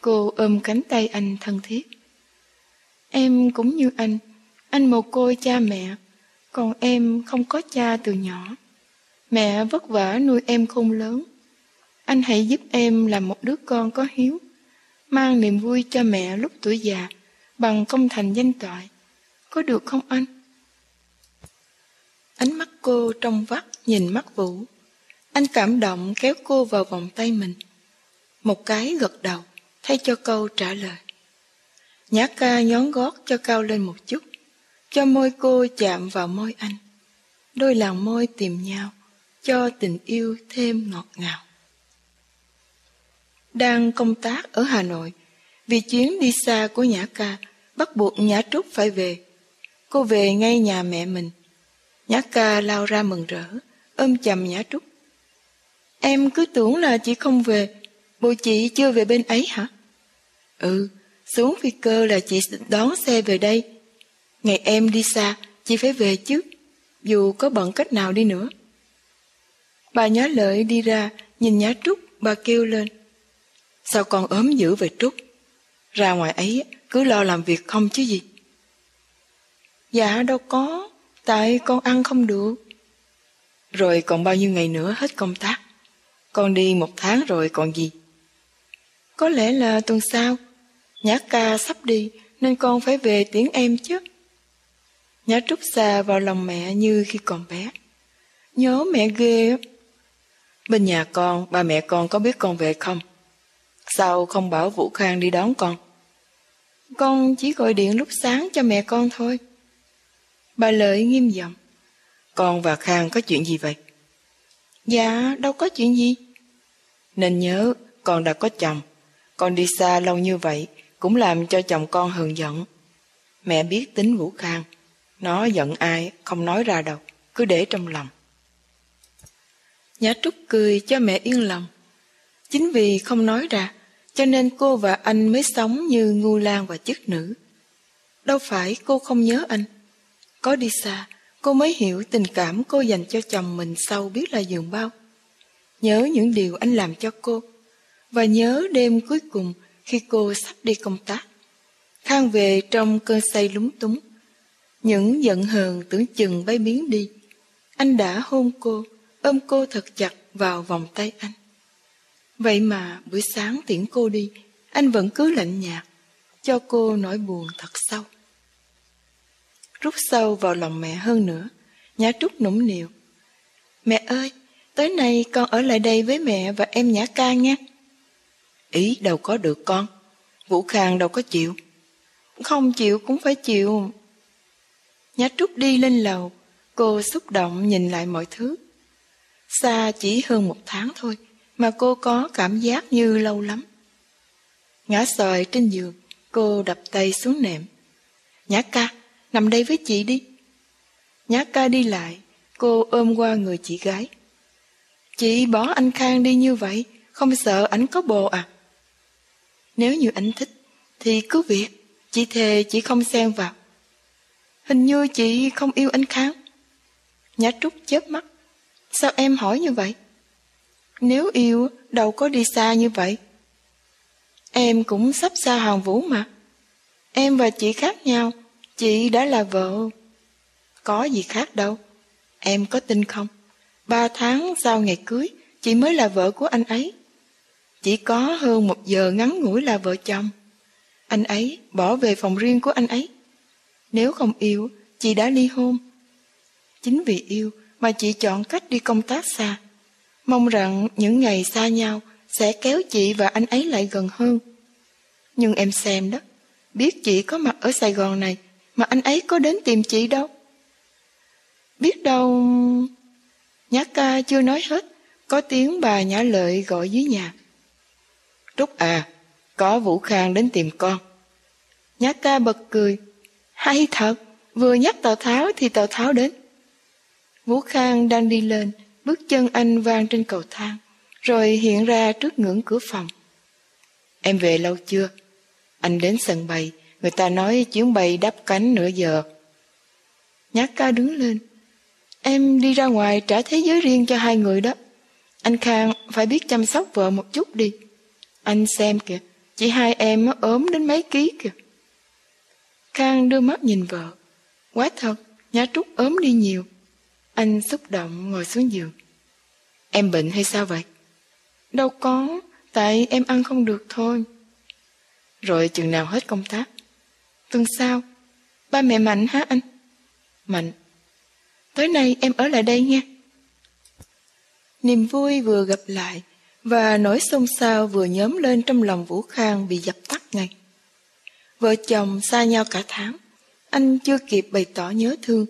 Cô ôm cánh tay anh thân thiết. Em cũng như anh, anh mồ côi cha mẹ, còn em không có cha từ nhỏ. Mẹ vất vả nuôi em khôn lớn. Anh hãy giúp em làm một đứa con có hiếu, mang niềm vui cho mẹ lúc tuổi già, bằng công thành danh toại. Có được không anh? Ánh mắt cô trong vắt nhìn mắt Vũ. Anh cảm động kéo cô vào vòng tay mình. Một cái gật đầu, thay cho câu trả lời. Nhã ca nhón gót cho cao lên một chút, cho môi cô chạm vào môi anh. Đôi làn môi tìm nhau, cho tình yêu thêm ngọt ngào. Đang công tác ở Hà Nội, vì chuyến đi xa của Nhã ca bắt buộc Nhã Trúc phải về. Cô về ngay nhà mẹ mình. Nhã ca lao ra mừng rỡ, ôm chầm Nhã Trúc. Em cứ tưởng là chị không về, bộ chị chưa về bên ấy hả? Ừ, xuống phi cơ là chị đón xe về đây. Ngày em đi xa, chị phải về chứ, dù có bận cách nào đi nữa. Bà nhá lợi đi ra, nhìn Nhã Trúc, bà kêu lên. Sao con ốm dữ về Trúc? Ra ngoài ấy cứ lo làm việc không chứ gì? Dạ đâu có, tại con ăn không được. Rồi còn bao nhiêu ngày nữa hết công tác? Con đi một tháng rồi còn gì? Có lẽ là tuần sau, Nhã ca sắp đi nên con phải về tiễn em chứ. Nhã trúc xa vào lòng mẹ như khi còn bé. Nhớ mẹ ghê Bên nhà con, ba mẹ con có biết con về không? Sao không bảo Vũ Khang đi đón con? Con chỉ gọi điện lúc sáng cho mẹ con thôi. Bà Lợi nghiêm giọng. Con và Khang có chuyện gì vậy? Dạ, đâu có chuyện gì. Nên nhớ, con đã có chồng. Con đi xa lâu như vậy cũng làm cho chồng con hờn giận. Mẹ biết tính Vũ Khang. Nó giận ai không nói ra đâu, cứ để trong lòng. Nhã Trúc cười cho mẹ yên lòng. Chính vì không nói ra, cho nên cô và anh mới sống như ngu lan và chức nữ. Đâu phải cô không nhớ anh. Có đi xa, cô mới hiểu tình cảm cô dành cho chồng mình sau biết là dường bao. Nhớ những điều anh làm cho cô. Và nhớ đêm cuối cùng khi cô sắp đi công tác. Khang về trong cơn say lúng túng. Những giận hờn tưởng chừng bay biến đi. Anh đã hôn cô, ôm cô thật chặt vào vòng tay anh. Vậy mà buổi sáng tiễn cô đi, anh vẫn cứ lạnh nhạt, cho cô nỗi buồn thật sâu. Rút sâu vào lòng mẹ hơn nữa, Nhã Trúc nũng nịu. Mẹ ơi, tối nay con ở lại đây với mẹ và em Nhã ca nha. Ý đâu có được con, Vũ Khang đâu có chịu. Không chịu cũng phải chịu. Nhã Trúc đi lên lầu, cô xúc động nhìn lại mọi thứ. Xa chỉ hơn một tháng thôi, mà cô có cảm giác như lâu lắm. Ngã sòi trên giường, cô đập tay xuống nệm. Nhã ca, nằm đây với chị đi. Nhã ca đi lại, cô ôm qua người chị gái. Chị bỏ anh Khang đi như vậy, không sợ ảnh có bồ à? Nếu như anh thích, thì cứ việc, chị thề chị không xen vào. Hình như chị không yêu anh Khang. Nhã Trúc chớp mắt. Sao em hỏi như vậy? Nếu yêu, đâu có đi xa như vậy. Em cũng sắp xa Hoàng Vũ mà. Em và chị khác nhau, chị đã là vợ. Có gì khác đâu. Em có tin không? Ba tháng sau ngày cưới, chị mới là vợ của anh ấy. Chỉ có hơn một giờ ngắn ngủi là vợ chồng. Anh ấy bỏ về phòng riêng của anh ấy. Nếu không yêu, chị đã ly hôn. Chính vì yêu mà chị chọn cách đi công tác xa. Mong rằng những ngày xa nhau sẽ kéo chị và anh ấy lại gần hơn. Nhưng em xem đó, biết chị có mặt ở Sài Gòn này mà anh ấy có đến tìm chị đâu. Biết đâu... Nhã ca chưa nói hết, có tiếng bà Nhã Lợi gọi dưới nhà. Trúc à, có Vũ Khang đến tìm con. Nhã ca bật cười. Hay thật, vừa nhắc Tào Tháo thì Tào Tháo đến. Vũ Khang đang đi lên, bước chân anh vang trên cầu thang, rồi hiện ra trước ngưỡng cửa phòng. Em về lâu chưa? Anh đến sân bay, người ta nói chuyến bay đáp cánh nửa giờ. Nhát ca đứng lên. Em đi ra ngoài trả thế giới riêng cho hai người đó. Anh Khang phải biết chăm sóc vợ một chút đi. Anh xem kìa, chị hai em ốm đến mấy ký kìa. Khang đưa mắt nhìn vợ. Quá thật, Nhã Trúc ốm đi nhiều. Anh xúc động ngồi xuống giường. Em bệnh hay sao vậy? Đâu có, tại em ăn không được thôi. Rồi chừng nào hết công tác? Tuần sau, ba mẹ Mạnh hả anh? Mạnh, tối nay em ở lại đây nha. Niềm vui vừa gặp lại và nỗi xôn xao vừa nhóm lên trong lòng Vũ Khang bị dập tắt ngay. Vợ chồng xa nhau cả tháng, anh chưa kịp bày tỏ nhớ thương,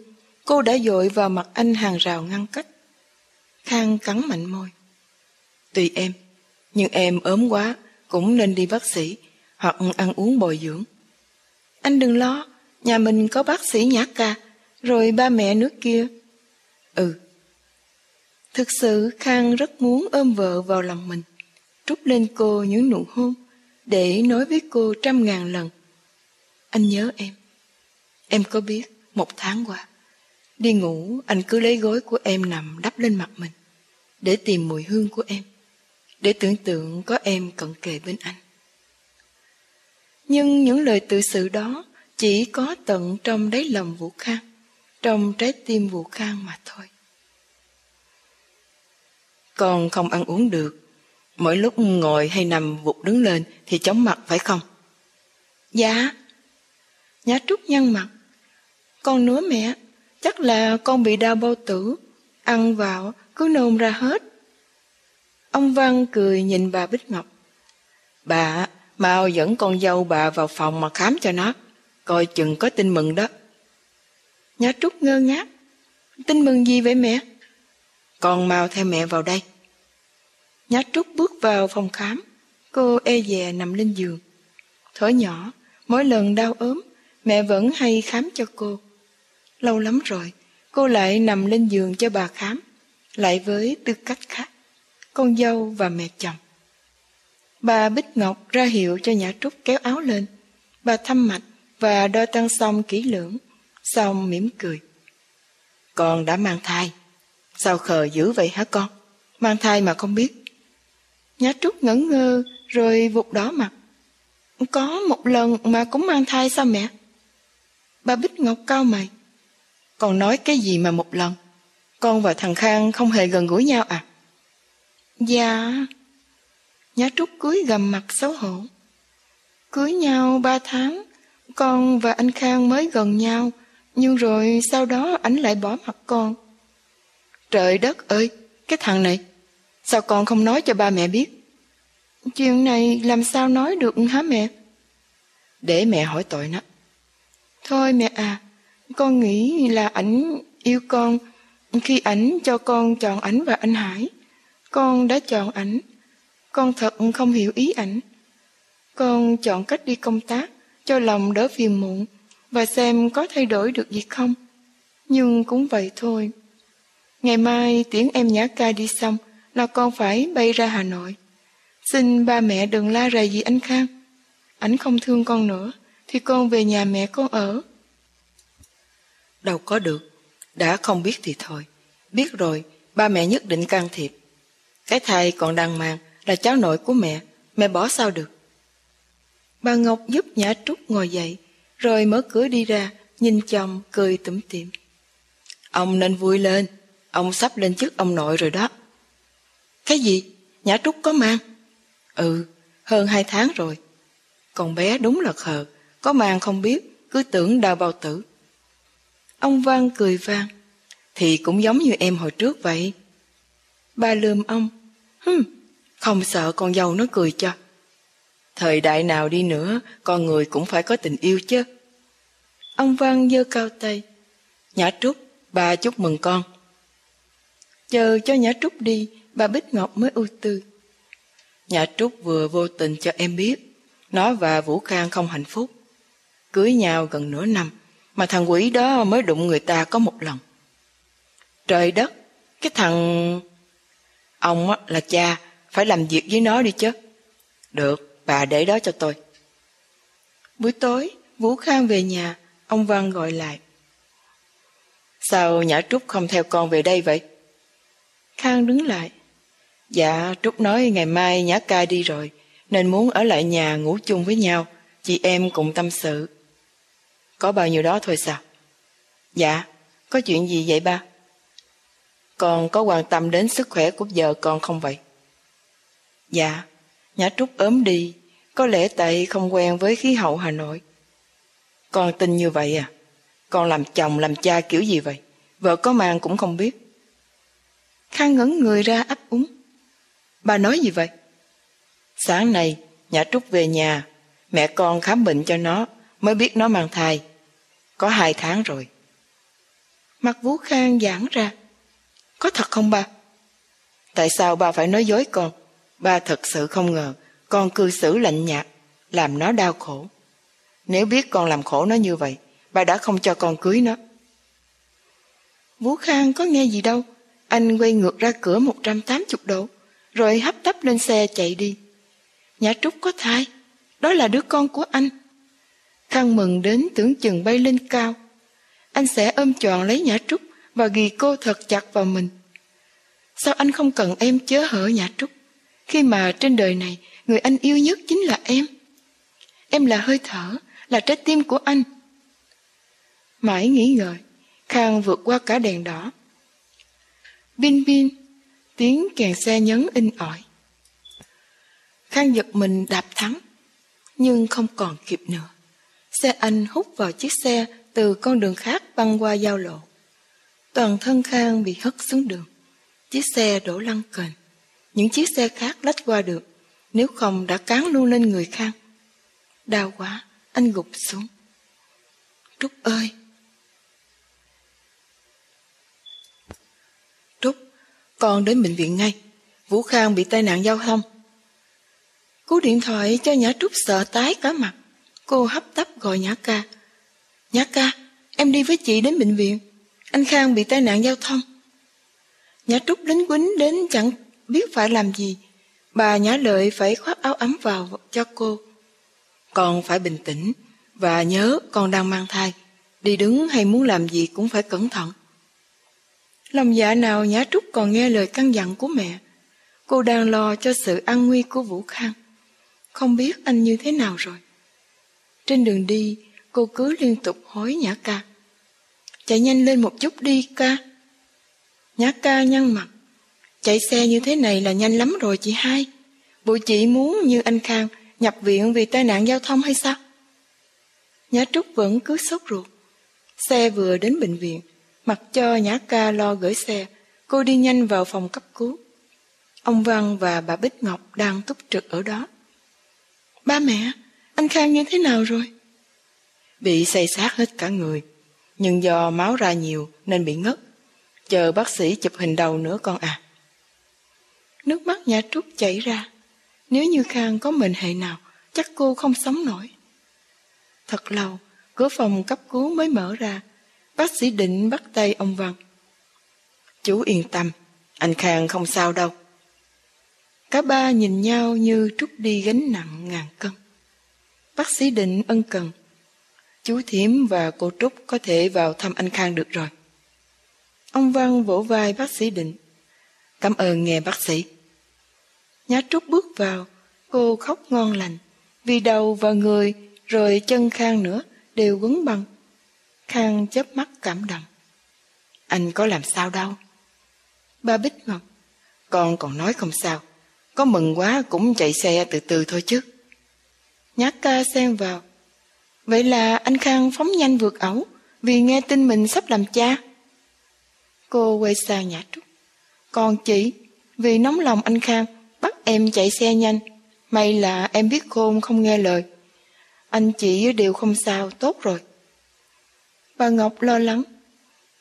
cô đã dội vào mặt anh hàng rào ngăn cách. Khang cắn mạnh môi. Tùy em, nhưng em ốm quá, cũng nên đi bác sĩ, hoặc ăn uống bồi dưỡng. Anh đừng lo, nhà mình có bác sĩ nhã ca, rồi ba mẹ nước kia. Ừ. Thực sự Khang rất muốn ôm vợ vào lòng mình, trút lên cô những nụ hôn, để nói với cô trăm ngàn lần. Anh nhớ em. Em có biết, một tháng qua, đi ngủ anh cứ lấy gối của em nằm đắp lên mặt mình, để tìm mùi hương của em, để tưởng tượng có em cận kề bên anh. Nhưng những lời tự sự đó chỉ có tận trong đáy lòng Vũ Khang, trong trái tim Vũ Khang mà thôi. Con không ăn uống được, mỗi lúc ngồi hay nằm vụt đứng lên thì chóng mặt phải không? Dạ. Nhã Trúc nhăn mặt. Con nữa mẹ, chắc là con bị đau bao tử, ăn vào cứ nôn ra hết. Ông Văn cười nhìn bà Bích Ngọc. Bà Mau dẫn con dâu bà vào phòng mà khám cho nó, coi chừng có tin mừng đó. Nhã Trúc ngơ ngác. Tin mừng gì vậy mẹ? Con mau theo mẹ vào đây. Nhã Trúc bước vào phòng khám. Cô e dè nằm lên giường. Thở nhỏ, mỗi lần đau ốm, mẹ vẫn hay khám cho cô. Lâu lắm rồi, cô lại nằm lên giường cho bà khám, lại với tư cách khác, con dâu và mẹ chồng. Bà Bích Ngọc ra hiệu cho Nhã Trúc kéo áo lên. Bà thăm mạch và đo tăng xong kỹ lưỡng, xong mỉm cười. Con đã mang thai. Sao khờ dữ vậy hả con? Mang thai mà không biết. Nhã Trúc ngẩn ngơ rồi vụt đỏ mặt. Có một lần mà cũng mang thai sao mẹ? Bà Bích Ngọc cao mày. Con nói cái gì mà một lần? Con và thằng Khang không hề gần gũi nhau à? Dạ... Nhã Trúc cưới gầm mặt xấu hổ. Cưới nhau ba tháng, con và anh Khang mới gần nhau, nhưng rồi sau đó anh lại bỏ mặt con. Trời đất ơi, cái thằng này, sao con không nói cho ba mẹ biết? Chuyện này làm sao nói được hả mẹ? Để mẹ hỏi tội nó. Thôi mẹ à, con nghĩ là ảnh yêu con khi ảnh cho con chọn ảnh và anh Hải. Con đã chọn ảnh con thật không hiểu ý ảnh. Con chọn cách đi công tác, cho lòng đỡ phiền muộn và xem có thay đổi được gì không. Nhưng cũng vậy thôi. Ngày mai tiếng em nhã ca đi xong là con phải bay ra Hà Nội. Xin ba mẹ đừng la rầy gì anh Khang. Ảnh không thương con nữa thì con về nhà mẹ con ở. Đâu có được. Đã không biết thì thôi. Biết rồi, ba mẹ nhất định can thiệp. Cái thai còn đang mang là cháu nội của mẹ, mẹ bỏ sao được. Bà Ngọc giúp Nhã Trúc ngồi dậy, rồi mở cửa đi ra, nhìn chồng cười tủm tỉm. Ông nên vui lên, ông sắp lên chức ông nội rồi đó. Cái gì? Nhã Trúc có mang? Ừ, hơn hai tháng rồi. Con bé đúng là khờ, có mang không biết, cứ tưởng đau bao tử. Ông Văn cười vang, thì cũng giống như em hồi trước vậy. Ba lườm ông, hừm, không sợ con dâu nó cười cho. Thời đại nào đi nữa, con người cũng phải có tình yêu chứ. Ông Văn giơ cao tay. Nhã Trúc, bà chúc mừng con. Chờ cho Nhã Trúc đi, bà Bích Ngọc mới ưu tư. Nhã Trúc vừa vô tình cho em biết, nó và Vũ Khang không hạnh phúc. Cưới nhau gần nửa năm, mà thằng quỷ đó mới đụng người ta có một lần. Trời đất, cái thằng... Ông là cha, phải làm việc với nó đi chứ. Được, bà để đó cho tôi. Buổi tối, Vũ Khang về nhà, ông Văn gọi lại. Sao Nhã Trúc không theo con về đây vậy? Khang đứng lại. Dạ, Trúc nói ngày mai Nhã ca đi rồi, nên muốn ở lại nhà ngủ chung với nhau, chị em cùng tâm sự. Có bao nhiêu đó thôi sao? Dạ, có chuyện gì vậy ba? Con có quan tâm đến sức khỏe của vợ con không vậy? Dạ, Nhã Trúc ốm đi, có lẽ tại không quen với khí hậu Hà Nội. Con tin như vậy à? Con làm chồng làm cha kiểu gì vậy? Vợ có mang cũng không biết. Khang ngẩn người ra ấp úng. Bà nói gì vậy? Sáng nay, Nhã Trúc về nhà, mẹ con khám bệnh cho nó, mới biết nó mang thai. Có hai tháng rồi. Mặt Vũ Khang giãn ra. Có thật không ba? Tại sao ba phải nói dối con? Ba thật sự không ngờ con cư xử lạnh nhạt, làm nó đau khổ. Nếu biết con làm khổ nó như vậy, ba đã không cho con cưới nó. Vũ Khang có nghe gì đâu, anh quay ngược ra cửa 180 độ, rồi hấp tấp lên xe chạy đi. Nhã Trúc có thai, đó là đứa con của anh thăng mừng đến tưởng chừng bay lên cao. Anh sẽ ôm tròn lấy Nhã Trúc và ghi cô thật chặt vào mình. Sao anh không cần em chớ hở Nhã Trúc, khi mà trên đời này người anh yêu nhất chính là em. Em là hơi thở, là trái tim của anh. Mãi nghĩ ngợi, Khang vượt qua cả đèn đỏ. Bin bin, tiếng kèn xe nhấn in ỏi. Khang giật mình đạp thắng, nhưng không còn kịp nữa. Xe anh hút vào chiếc xe từ con đường khác băng qua giao lộ. Toàn thân Khang bị hất xuống đường. Chiếc xe đổ lăn kềnh. Những chiếc xe khác lách qua được, nếu không đã cán luôn lên người Khang. Đau quá, anh gục xuống. Trúc ơi! Trúc, con đến bệnh viện ngay. Vũ Khang bị tai nạn giao thông. Cú điện thoại cho Nhã Trúc sợ tái cả mặt. Cô hấp tấp gọi Nhã ca. Nhã ca, em đi với chị đến bệnh viện. Anh Khang bị tai nạn giao thông. Nhã Trúc lính quýnh đến chẳng biết phải làm gì. Bà Nhã Lợi phải khoác áo ấm vào cho cô. còn phải bình tĩnh và nhớ con đang mang thai. Đi đứng hay muốn làm gì cũng phải cẩn thận. Lòng dạ nào Nhã Trúc còn nghe lời căn dặn của mẹ. Cô đang lo cho sự an nguy của Vũ Khang. Không biết anh như thế nào rồi. Trên đường đi, cô cứ liên tục hối Nhã ca. Chạy nhanh lên một chút đi ca. Nhã ca nhăn mặt. Chạy xe như thế này là nhanh lắm rồi chị hai. Bộ chị muốn như anh Khang nhập viện vì tai nạn giao thông hay sao? Nhã Trúc vẫn cứ sốt ruột. Xe vừa đến bệnh viện, mặc cho Nhã ca lo gửi xe, cô đi nhanh vào phòng cấp cứu. Ông Văn và bà Bích Ngọc đang túc trực ở đó. Ba mẹ, anh Khang như thế nào rồi? Bị say sát hết cả người, nhưng do máu ra nhiều nên bị ngất. Chờ bác sĩ chụp hình đầu nữa con à. Nước mắt nhà Trúc chảy ra. Nếu như Khang có mệnh hệ nào, chắc cô không sống nổi. Thật lâu, cửa phòng cấp cứu mới mở ra. Bác sĩ định bắt tay ông Văn. Chú yên tâm, anh Khang không sao đâu. Cả ba nhìn nhau như trút đi gánh nặng ngàn cân. Bác sĩ định ân cần. Chú Thiểm và cô Trúc có thể vào thăm anh Khang được rồi. Ông Văn vỗ vai bác sĩ định. Cảm ơn nghe bác sĩ. Nhã Trúc bước vào, cô khóc ngon lành, vì đầu và người rồi chân Khang nữa đều quấn băng. Khang chớp mắt cảm động. Anh có làm sao đâu. Ba Bích Ngọc, con còn nói không sao. Có mừng quá cũng chạy xe từ từ thôi chứ. Nhát ca xen vào. Vậy là anh Khang phóng nhanh vượt ẩu vì nghe tin mình sắp làm cha. Cô quay sang Nhã Trúc. Còn chị, vì nóng lòng anh Khang, bắt em chạy xe nhanh. May là em biết khôn không nghe lời. Anh chị đều không sao, tốt rồi. Bà Ngọc lo lắng.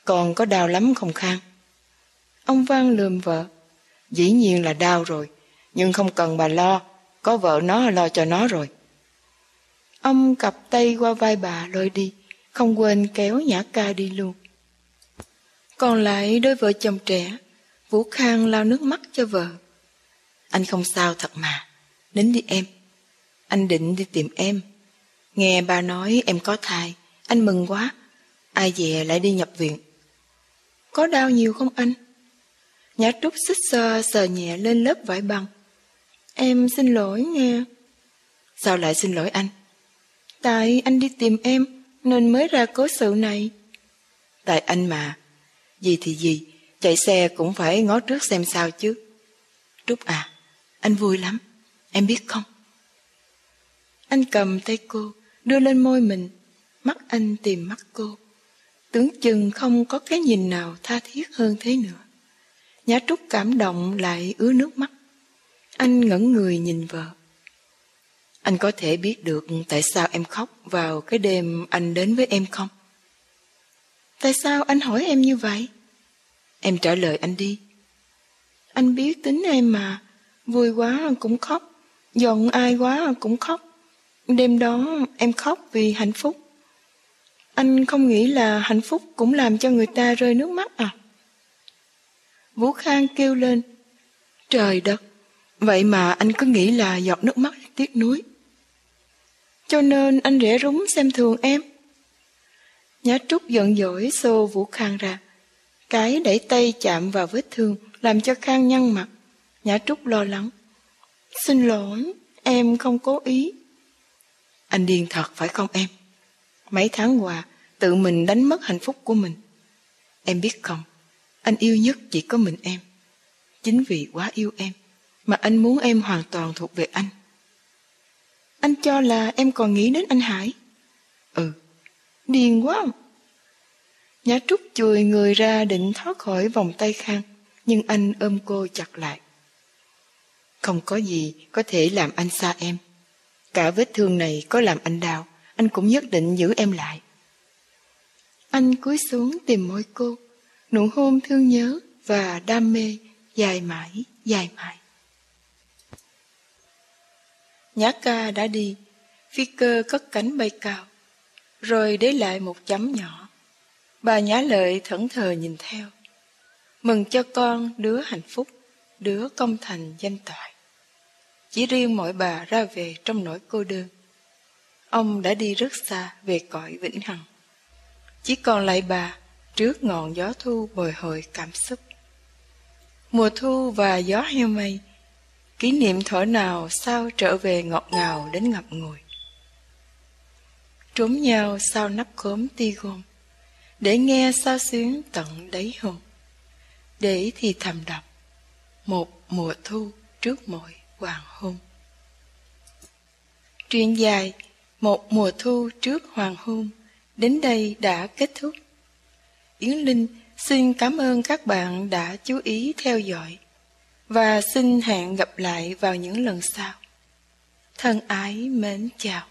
Còn có đau lắm không Khang? Ông Văn lườm vợ. Dĩ nhiên là đau rồi, nhưng không cần bà lo, có vợ nó lo cho nó rồi. Ông cặp tay qua vai bà lôi đi, không quên kéo Nhã Ca đi luôn. Còn lại đôi vợ chồng trẻ, Vũ Khang lao nước mắt cho vợ. Anh không sao thật mà, nín đi em. Anh định đi tìm em. Nghe bà nói em có thai, anh mừng quá. Ai về lại đi nhập viện. Có đau nhiều không anh? Nhã Trúc xích sơ sờ nhẹ lên lớp vải băng. Em xin lỗi nghe. Sao lại xin lỗi anh? Tại anh đi tìm em nên mới ra cố sự này. Tại anh mà. Gì thì gì, chạy xe cũng phải ngó trước xem sao chứ. Trúc à, anh vui lắm, em biết không? Anh cầm tay cô, đưa lên môi mình, mắt anh tìm mắt cô. Tưởng chừng không có cái nhìn nào tha thiết hơn thế nữa. Nhã Trúc cảm động lại ứa nước mắt. Anh ngẩn người nhìn vợ. Anh có thể biết được tại sao em khóc vào cái đêm anh đến với em không? Tại sao anh hỏi em như vậy? Em trả lời anh đi. Anh biết tính em mà, vui quá cũng khóc, giận ai quá cũng khóc. Đêm đó em khóc vì hạnh phúc. Anh không nghĩ là hạnh phúc cũng làm cho người ta rơi nước mắt à? Vũ Khang kêu lên. Trời đất, vậy mà anh cứ nghĩ là giọt nước mắt tiếc nuối. Cho nên anh rẻ rúng xem thường em. Nhã Trúc giận dỗi xô Vũ Khang ra. Cái đẩy tay chạm vào vết thương làm cho Khang nhăn mặt. Nhã Trúc lo lắng. Xin lỗi, em không cố ý. Anh điên thật phải không em? Mấy tháng qua, tự mình đánh mất hạnh phúc của mình. Em biết không, anh yêu nhất chỉ có mình em. Chính vì quá yêu em, mà anh muốn em hoàn toàn thuộc về anh. Anh cho là em còn nghĩ đến anh Hải. Ừ, điên quá. Nhã Trúc chùi người ra định thoát khỏi vòng tay Khang, nhưng anh ôm cô chặt lại. Không có gì có thể làm anh xa em. Cả vết thương này có làm anh đau, anh cũng nhất định giữ em lại. Anh cúi xuống tìm môi cô, nụ hôn thương nhớ và đam mê dài mãi, dài mãi. Nhã ca đã đi, phi cơ cất cánh bay cao, rồi để lại một chấm nhỏ. Bà nhã lợi thẫn thờ nhìn theo. Mừng cho con đứa hạnh phúc, đứa công thành danh toại. Chỉ riêng mọi bà ra về trong nỗi cô đơn. Ông đã đi rất xa về cõi vĩnh hằng. Chỉ còn lại bà trước ngọn gió thu bồi hồi cảm xúc. Mùa thu và gió heo mây, kỷ niệm thở nào sao trở về ngọt ngào đến ngập ngùi. Trốn nhau sau nắp khóm ti gom, để nghe sao xuyến tận đáy hồn, để thì thầm đọc một mùa thu trước mỗi hoàng hôn. Truyện dài Một mùa thu trước hoàng hôn đến đây đã kết thúc. Yến Linh xin cảm ơn các bạn đã chú ý theo dõi và xin hẹn gặp lại vào những lần sau. Thân ái mến chào.